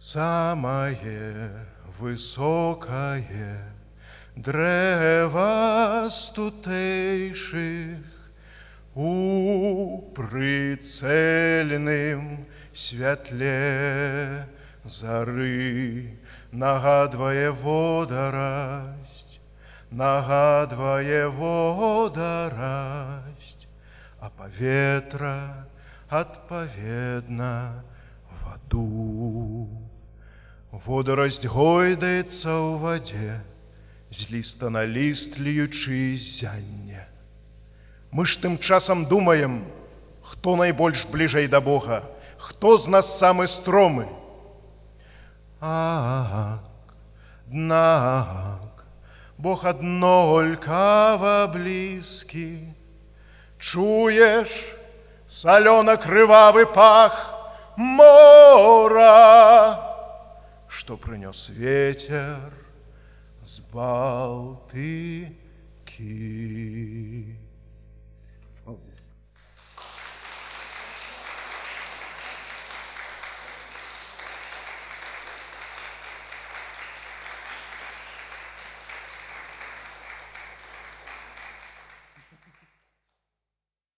Самое высокое древо тутейших у прицельным святле зары нагадвае водарасць, нагадвае водарасць, а паветра адпаведна ваду. Водарасць гойдаецца ў вадзе, з ліста на ліст льючы зянне. Мы ж тым часам думаем, хто найбольш бліжэй да Бога, хто з нас самы стромы. Ак, днак, Бог аднолькава блізкі. Чуеш, салёна-крывавы пах мора, што прынёс ветер з Балтыкі.